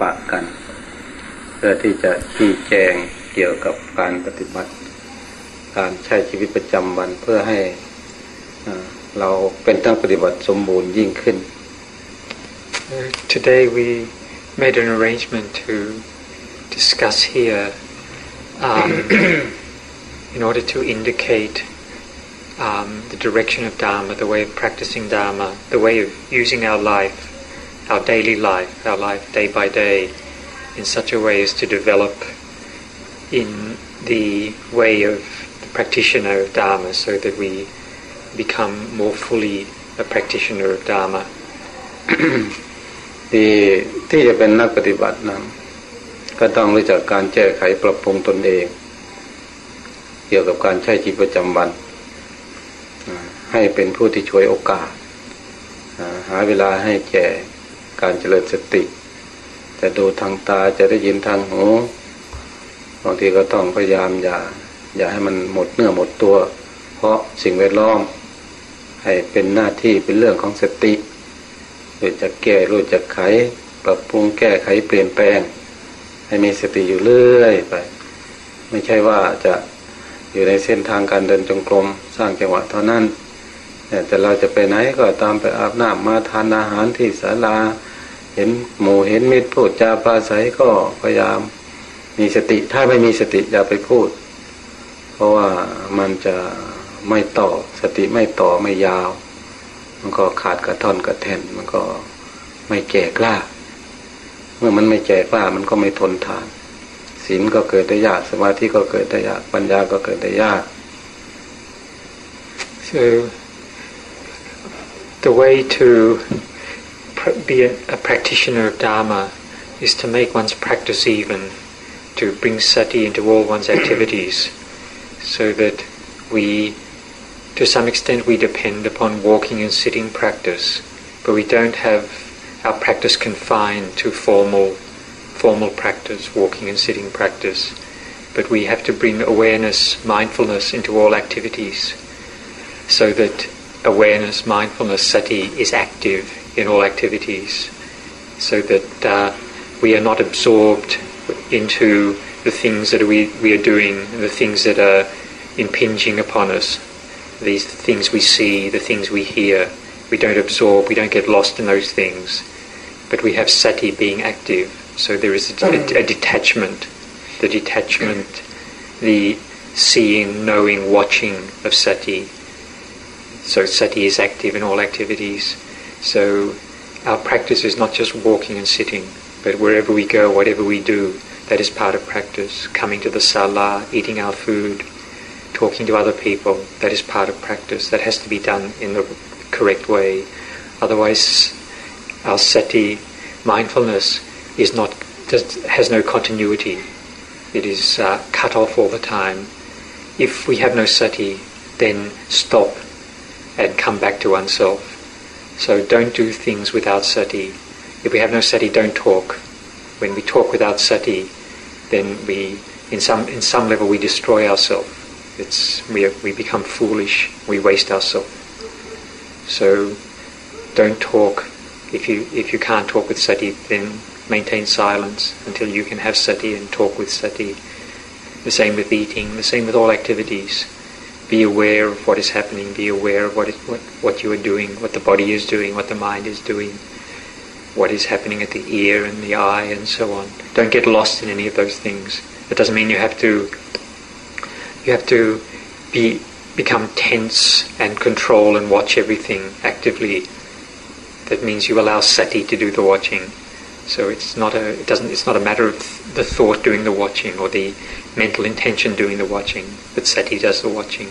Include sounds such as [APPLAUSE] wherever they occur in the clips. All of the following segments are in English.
ปะกัน เพื่อที่จะชี้แจงเกี่ยวกับการปฏิบัติ การใช้ชีวิตประจำวันเพื่อให้เราเป็นทั้งปฏิบัติสมบูรณ์ยิ่งขึ้น Today we made an arrangement to discuss here um, in order to indicate um, the direction of Dharma, the way of practicing Dharma, the way of using our life, our daily life, our life day by day, in such a way as to develop in the way of the practitioner of Dharma so that we become more fully a practitioner of Dharma. ที่ที่จะเป็นนักปฏิบัตินั้นก็ต้องรู้จักการแก้ไขปรับปรุงตนเอง เกี่ยวกับการใช้ชีวิตประจำวัน ให้เป็นผู้ที่ช่วยโอกาส หาเวลาให้แก่ การเจริญสติ จะดูทางตาจะได้ยินทางหูบางทีก็ต้องพยายามอย่า อย่าให้มันหมดเนื้อหมดตัว เพราะสิ่งแวดล้อม ให้เป็นหน้าที่เป็นเรื่องของสติรู้จักแก้รู้จักไข ปรับปรุงแก้ไขเปลี่ยนแปลง ให้มีสติอยู่เรื่อยไป ไม่ใช่ว่าจะอยู่ในเส้นทางการเดินจงกรมสร้างจังหวะเท่านั้นแต่เราจะไปไหนก็ตามไปอาบน้ำมาทานอาหารที่ศาลา เห็นหมูเห็นมิตรพูดจาปราศัยก็พยายาม มีสติ ถ้าไม่มีสติอย่าไปพูด เพราะว่ามันจะไม่ต่อสติไม่ต่อไม่ยาว มันก็ขาดกระท่อนกระแทนมันก็ไม่แก่กล้า เมื่อมันไม่แก่กล้ามันก็ไม่ทนทานศีลก็เกิดได้ยากสมาธิก็เกิดได้ยากปัญญาก็เกิดได้ยาก so the way to be a, a practitioner of Dharma is to make one's practice even, to bring sati into all one's [COUGHS] activities, so that we, to some extent, we depend upon walking and sitting practice, but we don't have our practice confined to formal formal practice, walking and sitting practice, but we have to bring awareness, mindfulness into all activities so that awareness, mindfulness, sati is active in all activities so that uh, we are not absorbed into the things that we, we are doing, the things that are impinging upon us, these things we see, the things we hear. We don't absorb, we don't get lost in those things, but we have sati being active so there is a, a, a detachment, the detachment, the seeing, knowing, watching of sati. So sati is active in all activities. So our practice is not just walking and sitting, but wherever we go, whatever we do, that is part of practice. Coming to the sala, eating our food, talking to other people, that is part of practice. That has to be done in the correct way. Otherwise, our sati, mindfulness, is not does, has no continuity. It is uh, cut off all the time. If we have no sati, then stop and come back to oneself. So don't do things without sati. If we have no sati, don't talk. When we talk without sati, then we, in some in some level, we destroy ourselves. It's we we become foolish. We waste ourselves. So don't talk. If you if you can't talk with sati, then maintain silence until you can have sati and talk with sati. The same with eating, the same with all activities. Be aware of what is happening, be aware of what, what, what you are doing, what the body is doing, what the mind is doing, what is happening at the ear and the eye and so on. Don't get lost in any of those things. It doesn't mean you have to you have to be become tense and control and watch everything actively. That means you allow sati to do the watching. So it's not a it doesn't it's not a matter of the thought doing the watching or the mental intention doing the watching, but sati does the watching.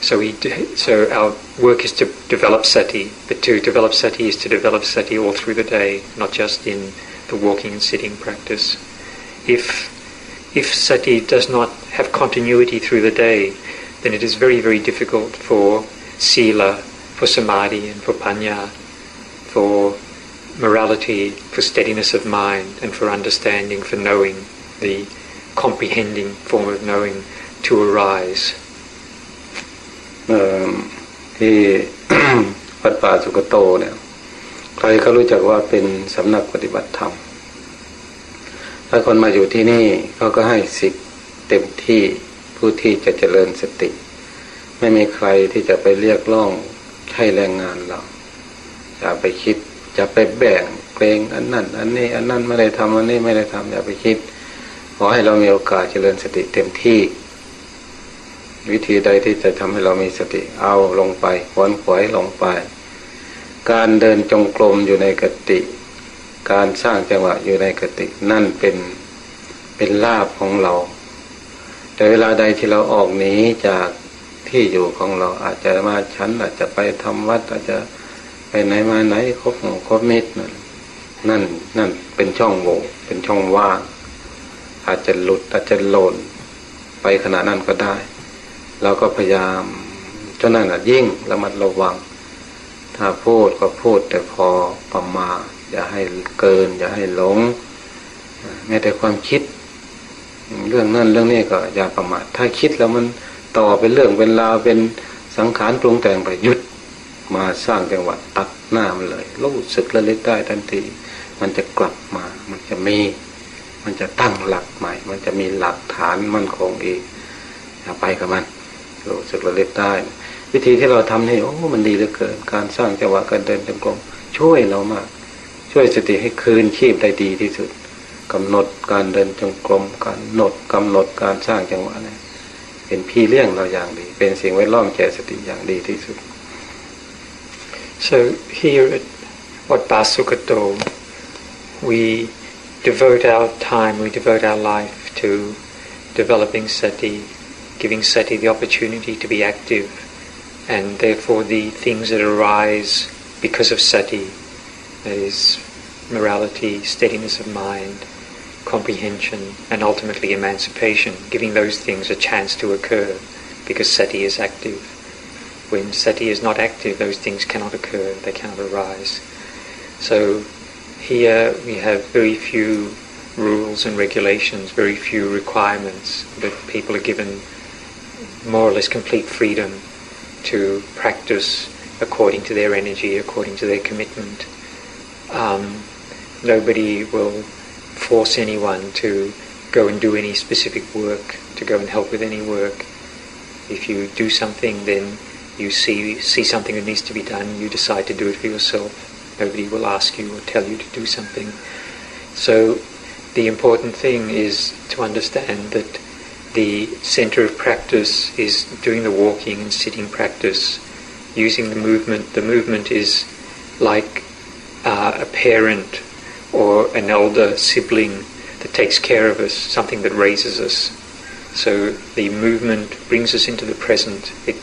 So we so our work is to develop sati, but to develop sati is to develop sati all through the day, not just in the walking and sitting practice. If if sati does not have continuity through the day, then it is very very difficult for sila, for samadhi, and for panya, for morality, for steadiness of mind, and for understanding, for knowing, the comprehending form of knowing to arise. ที่วัดป่าสุกโตเนี่ยใครก็รู้จักว่าเป็นสำนักปฏิบัติธรรม ถ้าคนมาอยู่ที่นี่เขาก็ให้สิทธิ์เต็มที่ผู้ที่จะเจริญสติ ไม่มีใครที่จะไปเรียกร้องให้แรงงานเราอย่าไปคิด จะไปแบ่งเกรงอันนั้น อันนี้ อันนั้นไม่ได้ทำอันนี้ไม่ได้ทำอย่าไปคิด ขอให้เรามีโอกาสเจริญสติเต็มที่ วิธีใดที่จะทำให้เรามีสติเอาลงไปขวนขวายลงไป การเดินจงกรมอยู่ในกติ การสร้างจังหวะอยู่ในกติ นั่นเป็นเป็นลาบของเรา แต่เวลาใดที่เราออกหนีจากที่อยู่ของเราอาจจะมาชั้นอาจจะไปทำวัดอาจจะ ไปไหนมาไหนครบหมู่ครบมิตรนั่นนั่นนั่นเป็นช่องโหว่เป็นช่องว่างอาจจะหลุดอาจจะหล่นไปขณะนั้นก็ได้เราก็พยายามจนนั้นอะยิ่งระมัดระวัง ถ้าพูดก็พูดแต่พอประมาณอย่าให้เกิน อย่าให้หลงแม้แต่ความคิด เรื่องนั่นเรื่องนี้ก็อย่าประมาทถ้าคิดแล้วมันต่อเป็นเรื่องเป็นราวเป็นสังขารปรุงแต่งไปหยุด มาสร้างจังหวะตัดหน้ามันเลยรู้สึกระลึกได้ทันที มันจะกลับมา มันจะมี มันจะตั้งหลักใหม่ มันจะมีหลักฐานมั่นคงอีกอย่าไปกับมันรู้สึกระลึกได้ วิธีที่เราทำนี่โอ้มันดีเหลือเกิน การสร้างจังหวะการเดินจงกรมช่วยเรามาก ช่วยสติให้คืนชีพได้ดีที่สุดกำหนดการเดินจงกรมการหนดกำหนดการสร้างจังหวะนี่เป็นพี่เลี้ยงเราอย่างดี เป็นสิ่งแวดล้อมแก่สติอย่างดีที่สุด So here at Wat Pa Sukato, we devote our time, we devote our life to developing sati, giving sati the opportunity to be active, and therefore the things that arise because of sati, that is morality, steadiness of mind, comprehension, and ultimately emancipation, giving those things a chance to occur because sati is active. When sati is not active, those things cannot occur, they cannot arise. So here we have very few rules and regulations, very few requirements, but people are given more or less complete freedom to practice according to their energy, according to their commitment. Um, nobody will force anyone to go and do any specific work, to go and help with any work. If you do something, then you see see something that needs to be done, you decide to do it for yourself. Nobody will ask you or tell you to do something. So the important thing is to understand that the center of practice is doing the walking and sitting practice, using the movement. The movement is like uh, a parent or an elder sibling that takes care of us, something that raises us. So the movement brings us into the present. It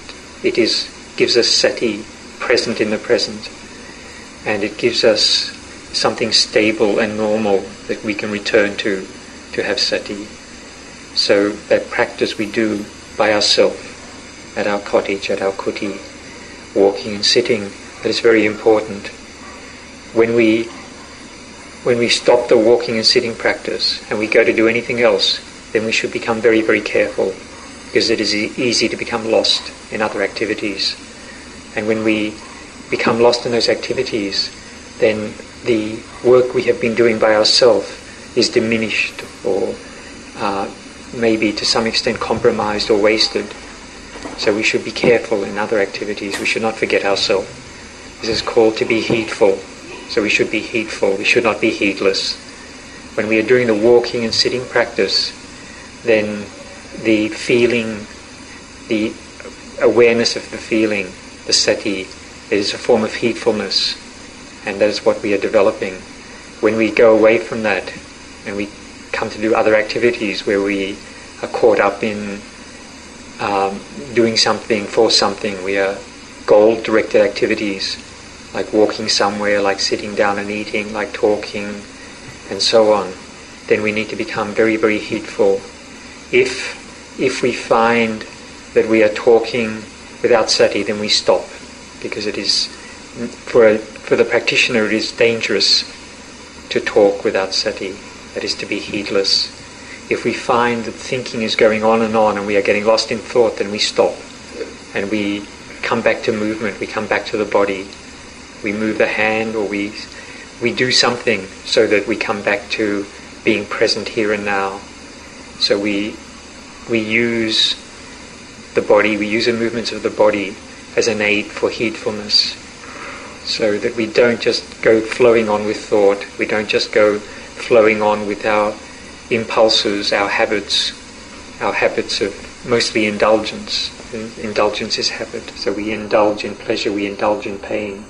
it is gives us sati, present in the present, and it gives us something stable and normal that we can return to to have sati. So that practice we do by ourselves at our cottage, at our kuti, walking and sitting, that is very important. When we when we stop the walking and sitting practice and we go to do anything else, then we should become very, very careful because it is easy to become lost in other activities. And when we become lost in those activities, then the work we have been doing by ourselves is diminished or uh, maybe to some extent compromised or wasted. So we should be careful in other activities. We should not forget ourselves. This is called to be heedful. So we should be heedful. We should not be heedless. When we are doing the walking and sitting practice, then the feeling, the awareness of the feeling, the sati, is a form of heedfulness, and that is what we are developing. When we go away from that and we come to do other activities where we are caught up in um, doing something for something, we are goal directed activities like walking somewhere, like sitting down and eating, like talking, and so on, then we need to become very, very heedful. If if we find that we are talking without sati, then we stop because it is for for the practitioner it is dangerous to talk without sati. That is to be heedless. If we find that thinking is going on and on and we are getting lost in thought, then we stop and we come back to movement. We come back to the body. We move the hand or we we do something so that we come back to being present here and now. So we we use the body, we use the movements of the body as an aid for heedfulness. So that we don't just go flowing on with thought, we don't just go flowing on with our impulses, our habits, our habits of mostly indulgence. Indulgence is habit. So we indulge in pleasure, we indulge in pain.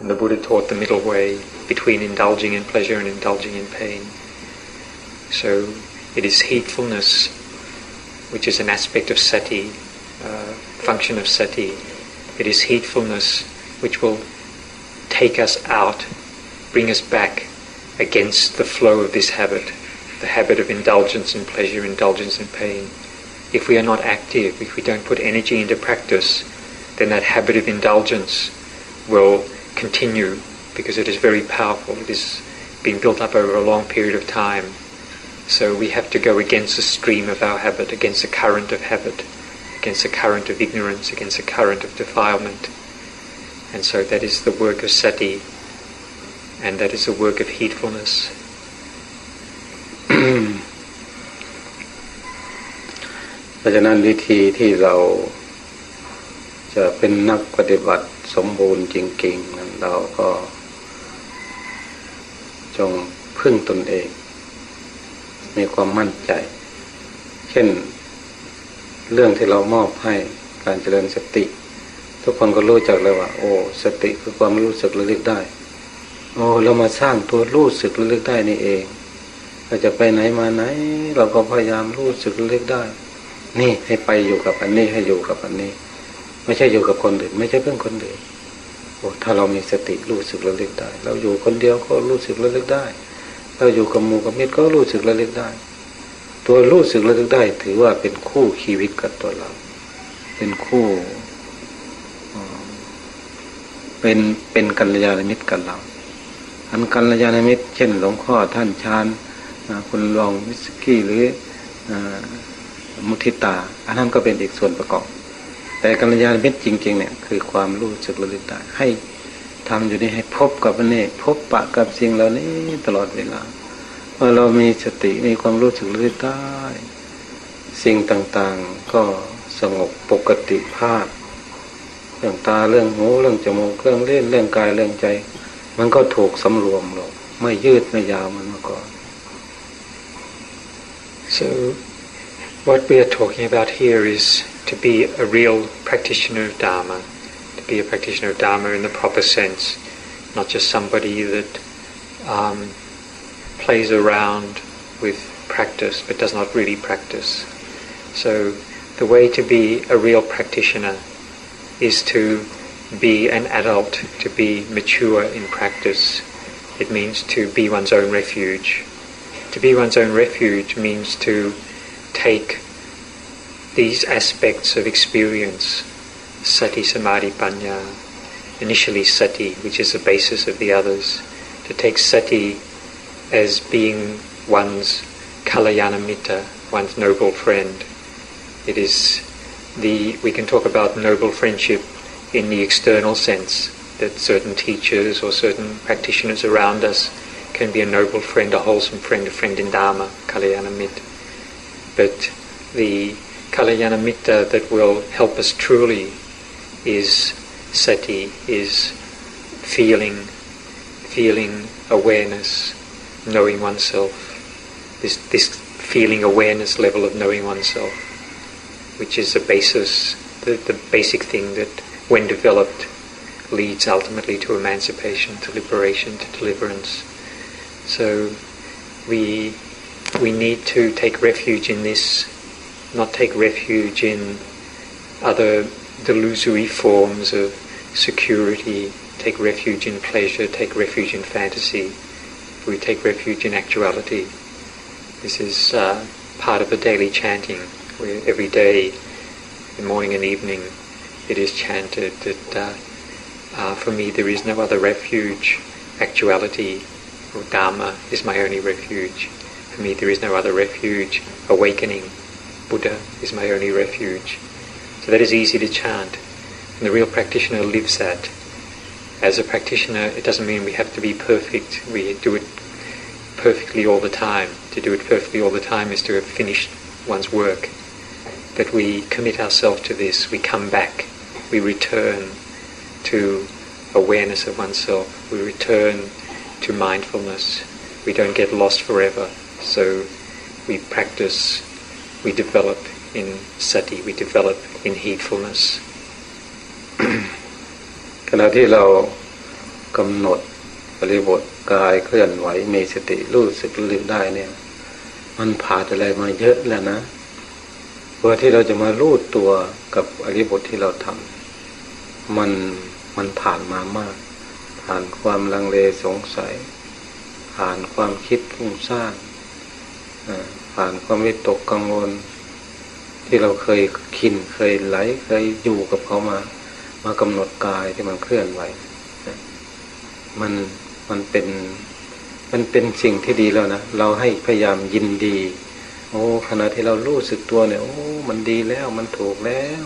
And the Buddha taught the middle way between indulging in pleasure and indulging in pain. So it is heedfulness, which is an aspect of sati, uh, function of sati. It is heedfulness which will take us out, bring us back against the flow of this habit, the habit of indulgence in pleasure, indulgence in pain. If we are not active, if we don't put energy into practice, then that habit of indulgence will continue because it is very powerful. It has been built up over a long period of time. So we have to go against the stream of our habit, against the current of habit, against the current of ignorance, against the current of defilement. And so that is the work of sati, and that is the work of heedfulness. เพราะฉะนั้นวิธีที่เราจะเป็นนักปฏิบัติสมบูรณ์จริงๆนั้นเราก็จงพึ่งตนเอง [CLEARS THROAT] มีความมั่นใจ เช่น เรื่องที่เรามอบให้การเจริญสติ ทุกคนก็รู้จักเลยว่า โอ้ สติคือความรู้สึกระลึกได้ โอ้เรามาสร้างตัวรู้สึกระลึกได้นี่เองเราจะไปไหนมาไหน เราก็พยายามรู้สึกระลึกได้ นี่ให้ไปอยู่กับอันนี้ให้อยู่กับอันนี้ ไม่ใช่อยู่กับคนอื่น ไม่ใช่เพื่อนคนอื่นโอ้ถ้าเรามีสติรู้สึกระลึกได้ เราอยู่คนเดียวก็รู้สึกระลึกได้ เราอยู่กับหมู่กับมิตรก็รู้สึกระลึกได้ ตัวรู้สึกระลึกได้ ถือว่าเป็นคู่ชีวิตกับตัวเรา เป็นคู่เป็นเป็นกัลยาณมิตรกับเรา อันกัลยาณมิตร เช่น หลวงพ่อท่านชานคุณรองวิสกี้หรือมุทิตา อันนั้นก็เป็นอีกส่วนประกอบ แต่กัลยาณมิตรจริง ๆ เนี่ย คือความรู้สึกระลึกได้ให้ ทำอยู่นี่ให้พบกับอันนี้พบปะกับสิ่งเหล่านี้ตลอดเวลาเมื่อเรามีสติมีความรู้สึกระลึกได้สิ่งต่างๆก็สงบปกติภาพ เรื่องตาเรื่องหูเรื่องจมูกเรื่องเล่นเรื่องกายเรื่องใจ มันก็ถูกสำรวมลงไม่ยืดไม่ยาวมันมาก่อน so what we are talking about here is to be a real practitioner of Dharma be a practitioner of Dharma in the proper sense not just somebody that um, plays around with practice but does not really practice so the way to be a real practitioner is to be an adult, to be mature in practice. It means to be one's own refuge. To be one's own refuge means to take these aspects of experience, sati, samadhi, panya, initially sati, which is the basis of the others, to take sati as being one's kalayana mitta, one's noble friend. It is the we can talk about noble friendship in the external sense that certain teachers or certain practitioners around us can be a noble friend, a wholesome friend, a friend in Dharma, Kalyana Mitta. But the Kalyana Mitta that will help us truly is sati, is feeling, feeling awareness, knowing oneself. This, this feeling awareness level of knowing oneself which is the basis, the, the basic thing that, when developed, leads ultimately to emancipation, to liberation, to deliverance. So we we need to take refuge in this, not take refuge in other delusory forms of security, take refuge in pleasure, take refuge in fantasy. We take refuge in actuality. This is uh, part of the daily chanting where every day, in morning and evening, it is chanted that uh, uh, for me there is no other refuge. Actuality or Dharma is my only refuge. For me there is no other refuge. Awakening, Buddha is my only refuge. So that is easy to chant. And the real practitioner lives that. As a practitioner, it doesn't mean we have to be perfect. We do it perfectly all the time. To do it perfectly all the time is to have finished one's work. But we commit ourselves to this, we come back, we return to awareness of oneself, we return to mindfulness. We don't get lost forever. So we practice, we develop in sati, we develop in heedfulness. ขณะที่เรากำหนดบริบทกายเคลื่อนไหวมีสติรู้สึกรู้ได้เนี่ย มันผ่านอะไรมาเยอะแล้วนะเพื่อที่เราจะมารู้ตัวกับอริบทที่เราทำมันมันผ่านมามาก ผ่านความลังเลสงสัย ผ่านความคิดฟุ้งซ่านผ่านความวิตกกังวล ที่เราเคยคินเคยไหลเคยอยู่กับเขามา มากำหนดกายที่มันเคลื่อนไหวมันมันเป็นมันเป็นสิ่งที่ดีแล้วนะเราให้พยายามยินดี โอ้ขณะที่เรารู้สึกตัวเนี่ยโอ้มันดีแล้วมันถูกแล้ว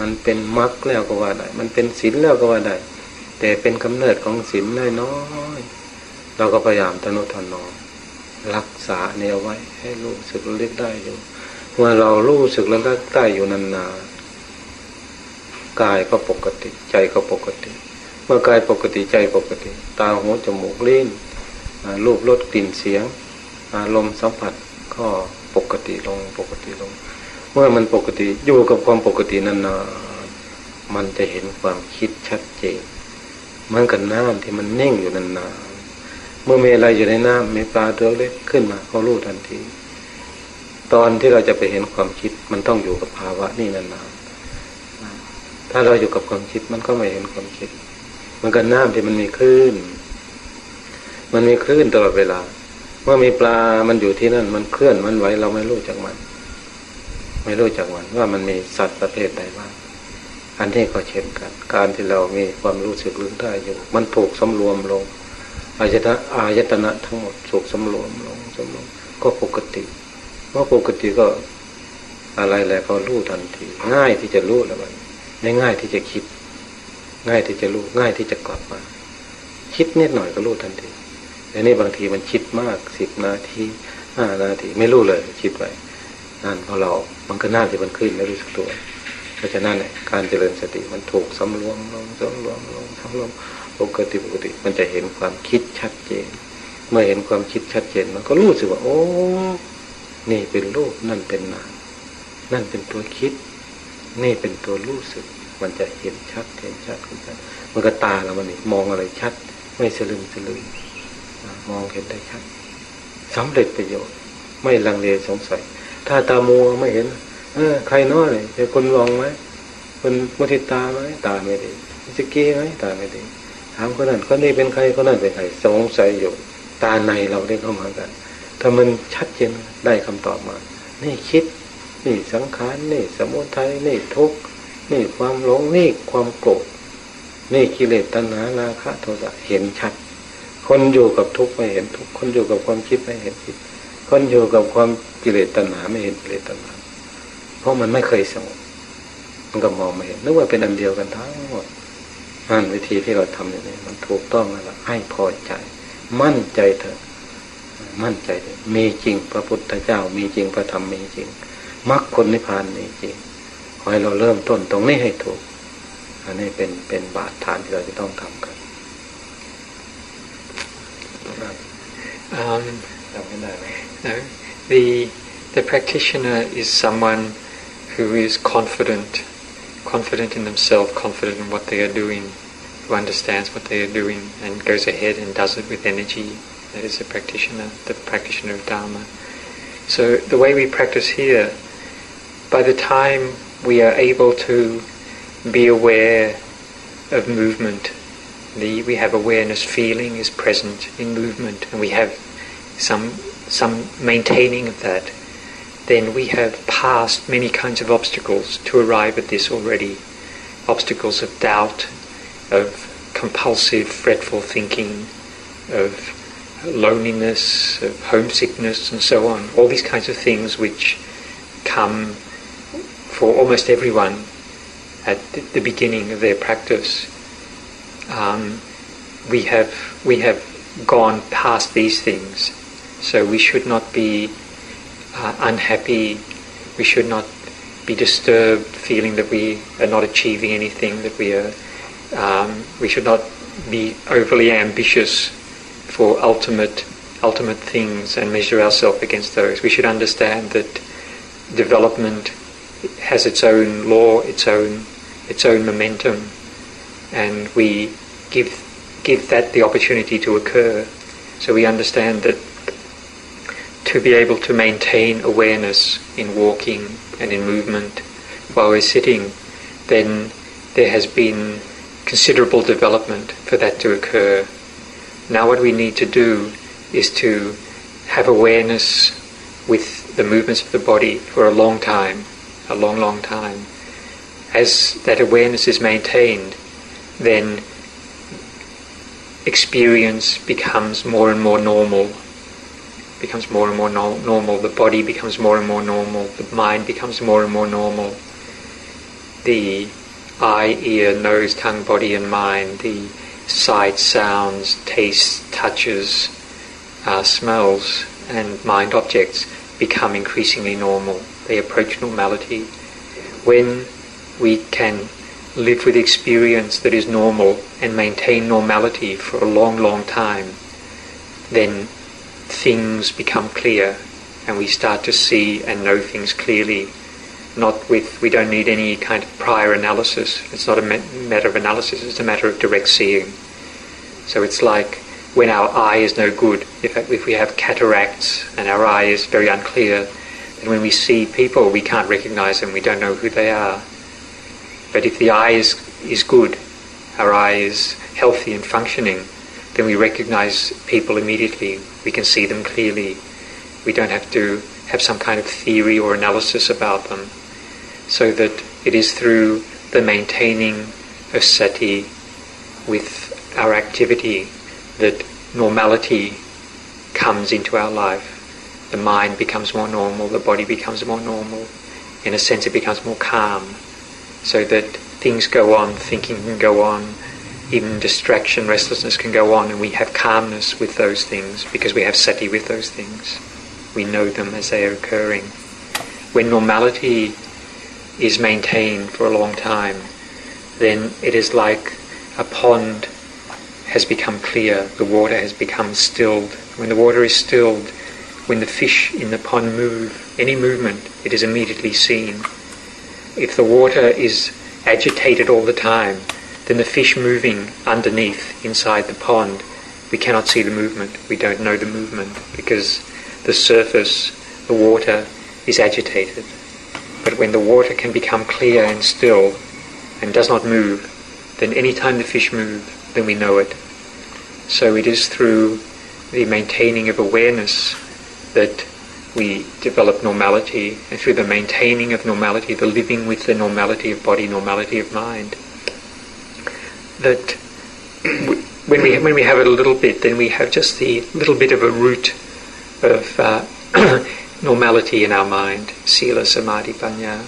มันเป็นมรรคแล้วก็ว่าได้ มันเป็นศีลแล้วก็ว่าได้ แต่เป็นกำเนิดของศีลน้อยๆเราก็พยายามทนุถนอมรักษาเนี่ยไว้ให้รู้สึกเล็กได้อยู่ เมื่อเรารู้สึกแล้วก็ได้อยู่นานๆกายก็ปกติ ใจก็ปกติ เมื่อกายปกติใจปกติ ตาหูจมูกลิ้นรูปรสกลิ่นเสียง อารมณ์สัมผัสก็ปกติลงปกติลง เมื่อมันปกติอยู่กับความปกตินานๆมันจะเห็นความคิดชัดเจนเหมือนกับน้ำที่มันนิ่งอยู่นานๆเมื่อมีอะไรอยู่ในน้ำมีปลาตัวเล็กขึ้นมาก็รู้ทันที ตอนที่เราจะไปเห็นความคิด มันต้องอยู่กับภาวะนี่นานๆถ้าเราอยู่กับความคิดมันก็ไม่เห็นความคิด มันก็น้ำที่มันมีคลื่น มันมีคลื่นตลอดเวลา เมื่อมีปลา มันอยู่ที่นั่น มันเคลื่อน มันไหว เราไม่รู้จักมัน ไม่รู้จักมันว่ามันมีสัตว์ประเภทใดบ้าง อันนี้ก็เช่นกัน การที่เรามีความรู้สึกรู้ได้อยู่ มันถูกสำรวมลง อายตนะอายตนะทั้งหมดถูกสำรวมลงสำรวม ก็ปกติ เมื่อปกติก็อะไรแหละก็รู้ทันที ง่ายที่จะรู้แล้วมันไม่ง่ายที่จะคิด ง่ายที่จะรู้ง่ายที่จะกลับมา คิดนิดหน่อยก็รู้ทันทีแต่นี่บางทีมันคิดมากสิบนาทีห้านาทีไม่รู้เลย คิดไปนั่นเพราะเรา มันก็น่าจะมันขึ้นไม่รู้สึกตัว เพราะฉะนั้นเนี่ยการเจริญสติมันถูกสำรวมลงสำรวมลงสำรวมปกติปกติ มันจะเห็นความคิดชัดเจน เมื่อเห็นความคิดชัดเจน มันก็รู้สึกว่า โอ้ นี่เป็นรูปนั่นเป็นนามนั่นเป็นตัวคิด นี่เป็นตัวรู้สึก มันจะเห็นชัดเห็นชัดเห็นชัดมันก็ตาเรามันนี่มองอะไรชัด ไม่สลึมสลืมมองเห็นได้ชัดสำเร็จประโยชน์ ไม่ลังเลสงสัย ถ้าตามัวไม่เห็น เออ ใครน้อยเลยจะคนมองไหมคนมุทิตาไหมตาไม่ดีจะเก้ไหมตาไม่ดีถามคนนั้นคนนี้เป็นใครคนนั้นเป็นใครสงสัยอยู่ ตาในเราได้เข้ามากัน ถ้ามันชัดเจนได้คำตอบมา นี่คิด นี่สังขาร นี่สมุทัย นี่ทุกข์ นี่ความหลง นี่ความโกรธ นี่กิเลสตัณหาราคะโทสะ เห็นชัด คนอยู่กับทุกข์ไม่เห็นทุกข์ คนอยู่กับความคิดไม่เห็นคิด คนอยู่กับความกิเลสตัณหาไม่เห็นกิเลสตัณหา เพราะมันไม่เคยสงบ มันก็มองไม่เห็น นึกว่าเป็นอันเดียวกันทั้งหมดนั่นวิธีที่เราทำอย่างนี้มันถูกต้องแล้วให้พอใจ มั่นใจเถอะ มั่นใจเถอะมีจริง พระพุทธเจ้า มีจริงพระธรรมมีจริงมรรคผลนิพพานมีจริงขอให้เราเริ่มต้นตรงนี้ให้ถูก อันนี้เป็นเป็นบาตรฐานที่เราจะต้องทำกัน Um, no, the the practitioner is someone who is confident, confident in themselves, confident in what they are doing, who understands what they are doing, and goes ahead and does it with energy. That is a practitioner, the practitioner of Dharma. So the way we practice here, by the time we are able to be aware of movement. The, we have awareness, feeling is present in movement, and we have some some maintaining of that. Then we have passed many kinds of obstacles to arrive at this already. Obstacles of doubt, of compulsive, fretful thinking, of loneliness, of homesickness, and so on. All these kinds of things which come for almost everyone at the beginning of their practice. Um, we have we have gone past these things. So we should not be uh, unhappy. We should not be disturbed, feeling that we are not achieving anything. That we are. Um, we should not be overly ambitious for ultimate ultimate things and measure ourselves against those. We should understand that development has its own law, its own its own momentum, and we give give that the opportunity to occur. So we understand that to be able to maintain awareness in walking and in movement while we're sitting, then there has been considerable development for that to occur. Now what we need to do is to have awareness with the movements of the body for a long time, a long, long time. As that awareness is maintained, then experience becomes more and more normal, becomes more and more no- normal, the body becomes more and more normal, the mind becomes more and more normal, the eye, ear, nose, tongue, body, and mind, the sight, sounds, tastes, touches, uh, smells, and mind objects become increasingly normal. They approach normality. When we can live with experience that is normal and maintain normality for a long, long time, then things become clear and we start to see and know things clearly. Not with, we don't need any kind of prior analysis. It's not a matter of analysis, it's a matter of direct seeing. So it's like when our eye is no good, if, if we have cataracts and our eye is very unclear, then when we see people, we can't recognize them, we don't know who they are. But if the eye is, is good, our eye is healthy and functioning, then we recognize people immediately. We can see them clearly. We don't have to have some kind of theory or analysis about them. So that it is through the maintaining of sati with our activity that normality comes into our life. The mind becomes more normal, the body becomes more normal. In a sense, it becomes more calm so that things go on, thinking can go on, even distraction, restlessness can go on, and we have calmness with those things because we have sati with those things. We know them as they are occurring. When normality is maintained for a long time, then it is like a pond has become clear, the water has become stilled. When the water is stilled, when the fish in the pond move, any movement, it is immediately seen if the water is agitated all the time, then the fish moving underneath inside the pond, we cannot see the movement. We don't know the movement because the surface, the water, is agitated. But when the water can become clear and still and does not move, then any time the fish move, then we know it. So it is through the maintaining of awareness that we develop normality, and through the maintaining of normality, the living with the normality of body, normality of mind, that [CLEARS THROAT] when we when we have it a little bit, then we have just the little bit of a root of uh, [CLEARS THROAT] normality in our mind, sila, samadhi, panya,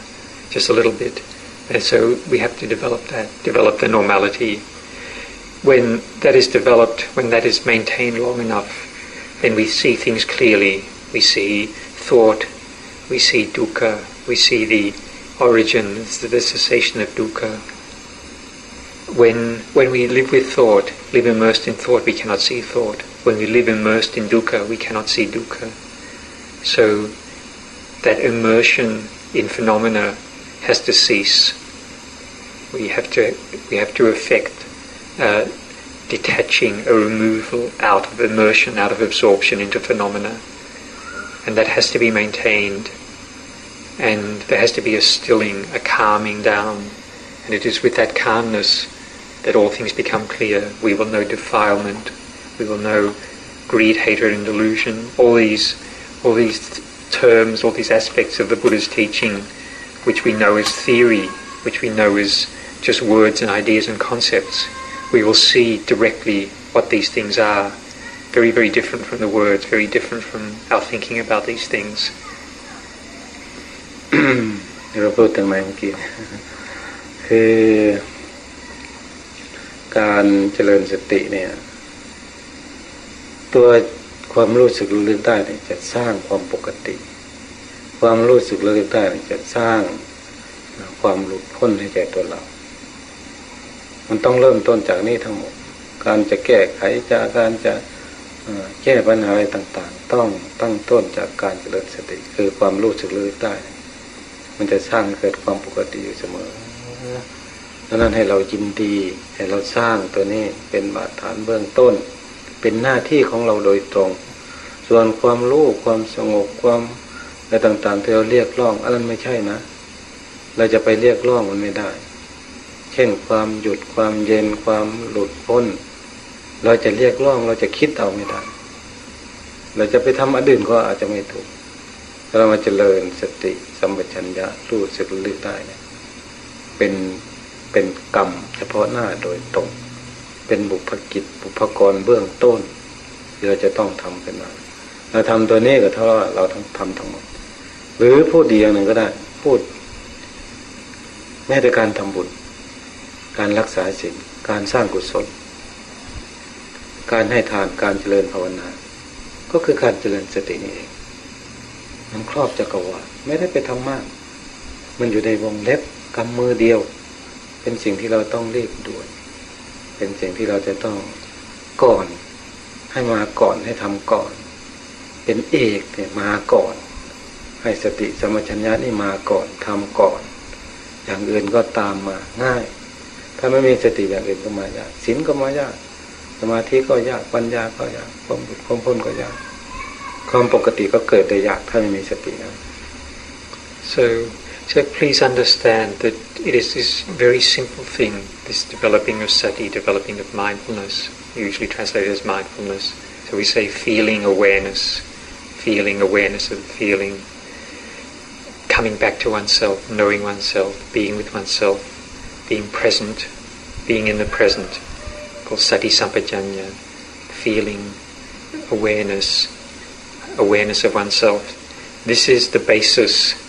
just a little bit, and so we have to develop that, develop the normality. When that is developed, when that is maintained long enough, then we see things clearly we see thought, we see dukkha, we see the origin, the cessation of dukkha. When, when we live with thought, live immersed in thought, we cannot see thought. When we live immersed in dukkha, we cannot see dukkha. So that immersion in phenomena has to cease. We have to, we have to effect uh, detaching, a removal out of immersion, out of absorption into phenomena and that has to be maintained. And there has to be a stilling, a calming down. And it is with that calmness that all things become clear. We will know defilement. We will know greed, hatred, and delusion. All these, all these terms, all these aspects of the Buddha's teaching, which we know as theory, which we know as just words and ideas and concepts. We will see directly what these things are very, very different from the words, very different from our thinking about these things. [COUGHS] เราพูดถึงไหนเมื่อกี้คือ การเจริญสติเนี่ย ม ตัว [LAUGHS] ความรู้สึกระลึกได้เนี่ยจะสร้างความปกติ ความรู้สึกระลึกได้จะสร้างความหลุดพ้นให้แก่ตัวเรา มันต้องเริ่มต้นจากนี้ทั้งหมด การจะแก้ไขจากการจะแก้ปัญหาอะไรต่าง ๆ ต้องตั้งต้นจากการเจริญสติ คือความรู้สึกระลึกได้ มันจะสร้างเกิดความปกติอยู่เสมอดังนั้นให้เรายินดี ให้เราสร้างตัวนี้เป็นบาดฐานเบื้องต้น เป็นหน้าที่ของเราโดยตรง ส่วนความรู้ความสงบความอะไรต่างๆที่เราเรียกร้องอันนั้นไม่ใช่นะ เราจะไปเรียกร้องมันไม่ได้ เช่นความหยุดความเย็นความหลุดพ้น เราจะเรียกร้องเราจะคิดเอาไม่ได้ เราจะไปทำอันอื่นก็อาจจะไม่ถูกเรามาเจริญสติสัมปชัญญะรู้สึกลึกได้เนี่ยเป็นเป็นกรรมเฉพาะหน้าโดยตรง เป็นบุพกิจบุพกรเบื้องต้นที่เราจะต้องทำเป็นมาเราทำตัวนี้ก็เท่าเราต้งทำทั้งหมด หรือพูดดีอย่างหนึ่งก็ได้ พูด แม้แต่การทำบุญ การรักษาสิ่งการสร้างกุศล การให้ทานการเจริญภาวนา ก็คือการเจริญสตินี่เอง มันครอบจักรวาลไม่ได้ไปทำมาก มันอยู่ในวงเล็บกำมือเดียว เป็นสิ่งที่เราต้องรีบด่วน เป็นสิ่งที่เราจะต้องก่อน ให้มาก่อนให้ทำก่อน เป็นเอกเนี่ยมาก่อน ให้สติสมัชัญญานี่มาก่อนทำก่อน อย่างอื่นก็ตามมาง่าย ถ้าไม่มีสติอย่างอื่นก็มายากศีลก็มายากสมาธิก็ยากปัญญาก็ยากความความพ้นก็ยากความปกติก็เกิดได้ยากถ้าไม่มีสตินะ so So please understand that it is this very simple thing, this developing of sati, developing of mindfulness, usually translated as mindfulness. So we say feeling awareness, feeling awareness of feeling, coming back to oneself, knowing oneself, being with oneself, being present, being in the present, called sati sampajanya, feeling awareness, awareness of oneself. This is the basis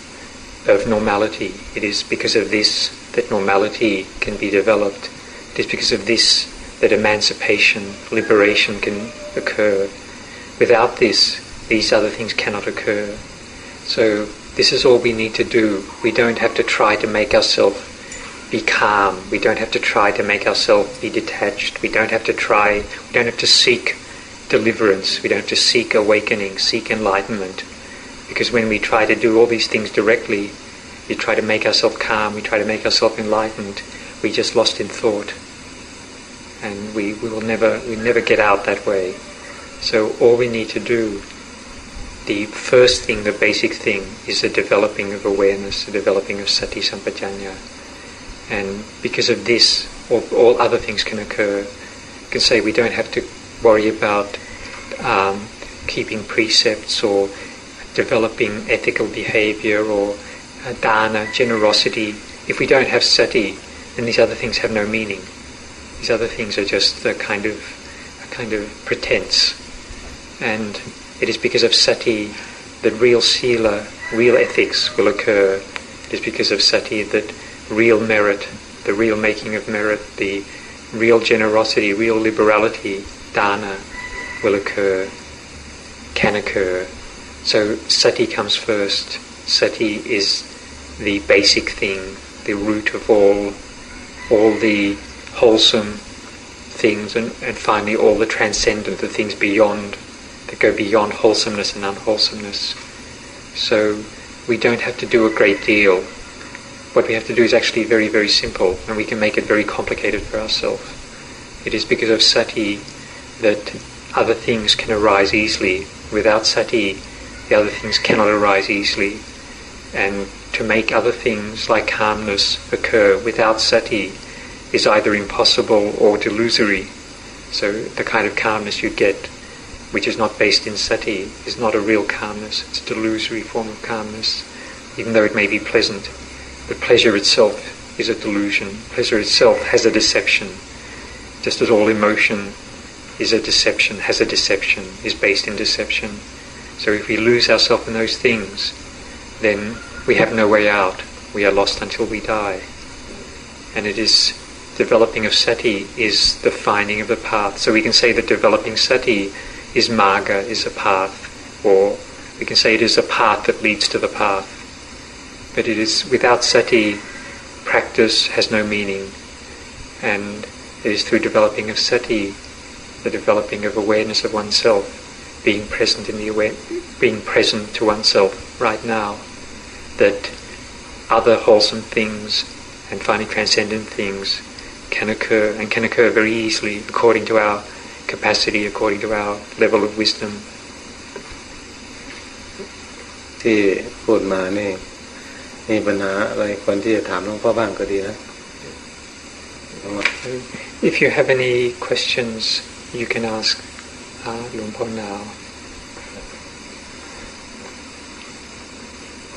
of normality. It is because of this that normality can be developed. It is because of this that emancipation, liberation can occur. Without this, these other things cannot occur. So this is all we need to do. We don't have to try to make ourselves be calm. We don't have to try to make ourselves be detached. We don't have to try, we don't have to seek deliverance. We don't have to seek awakening, seek enlightenment. Because when we try to do all these things directly, we try to make ourselves calm, we try to make ourselves enlightened, we just lost in thought. And we, we will never we never get out that way. So all we need to do, the first thing, the basic thing, is the developing of awareness, the developing of sati sampajanya. And because of this, all, all other things can occur. You can say we don't have to worry about um, keeping precepts or developing ethical behavior or uh, dana, generosity. If we don't have sati, then these other things have no meaning. These other things are just a kind of a kind of pretense. And it is because of sati that real sila, real ethics will occur. It is because of sati that real merit, the real making of merit, the real generosity, real liberality, dana, will occur, can occur. So sati comes first. Sati is the basic thing, the root of all, all the wholesome things, and, and finally all the transcendent, the things beyond, that go beyond wholesomeness and unwholesomeness. So we don't have to do a great deal. What we have to do is actually very, very simple, and we can make it very complicated for ourselves. It is because of sati that other things can arise easily. Without sati, the other things cannot arise easily. And to make other things like calmness occur without sati is either impossible or delusory. So the kind of calmness you get, which is not based in sati, is not a real calmness. It's a delusory form of calmness, even though it may be pleasant. But pleasure itself is a delusion. Pleasure itself has a deception. Just as all emotion is a deception, has a deception, is based in deception. So if we lose ourselves in those things, then we have no way out. We are lost until we die. And it is developing of sati is the finding of the path. So we can say that developing sati is marga, is a path, or we can say it is a path that leads to the path. But it is without sati, practice has no meaning, and it is through developing of sati, the developing of awareness of oneself, being present in the aware, being present to oneself right now, that other wholesome things and finally transcendent things can occur and can occur very easily according to our capacity, according to our level of wisdom. ที่พูดมานี่มีปัญหาอะไรคนที่จะถามหลวงพ่อบ้างก็ดีนะ If you have any questions, you can ask ระหลวงพ่อนาว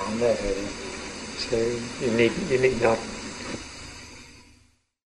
I'm there. So you need you need not